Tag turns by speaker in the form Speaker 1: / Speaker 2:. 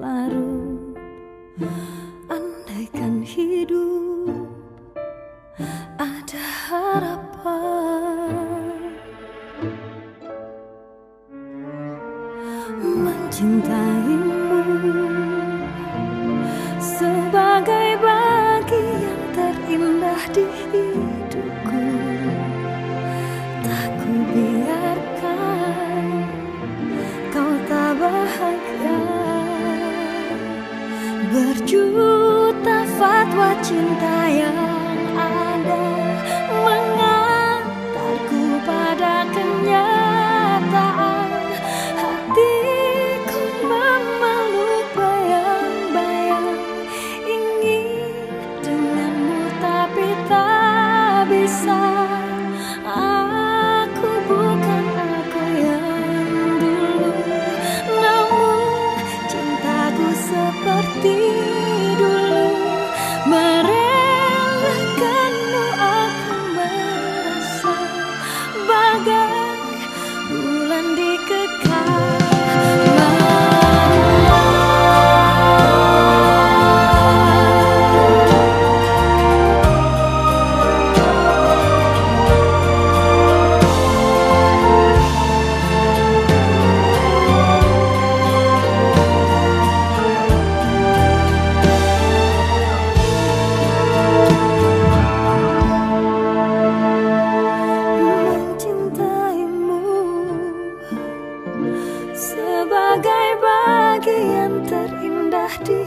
Speaker 1: baru Andaikan hidup ada harapan. Mencintaimu Berjuta fatwa cinta yang ada Mengantarku pada kenyataan. Hatiku memeluk bayang-bayang Ingin denganmu tapi tak bisa sebagai bagian terindah di